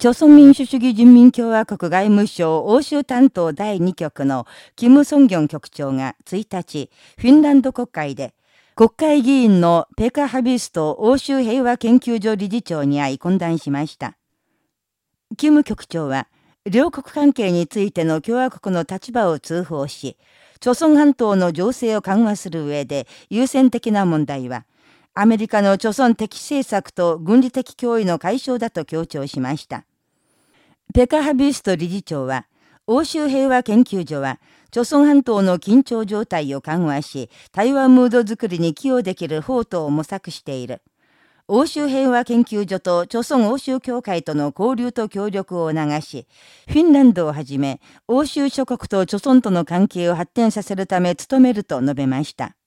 朝鮮民主主義人民共和国外務省欧州担当第2局のキム・ソンギョン局長が1日、フィンランド国会で、国会議員のペカ・ハビスト欧州平和研究所理事長に会い懇談しました。キム局長は、両国関係についての共和国の立場を通報し、朝鮮半島の情勢を緩和する上で優先的な問題は、アメリカの朝鮮的政策と軍事的脅威の解消だと強調しました。ペカハビスト理事長は、欧州平和研究所は、朝鮮半島の緊張状態を緩和し、台湾ムード作りに寄与できる法とを模索している。欧州平和研究所と朝鮮欧州協会との交流と協力を促し、フィンランドをはじめ、欧州諸国と朝鮮との関係を発展させるため努めると述べました。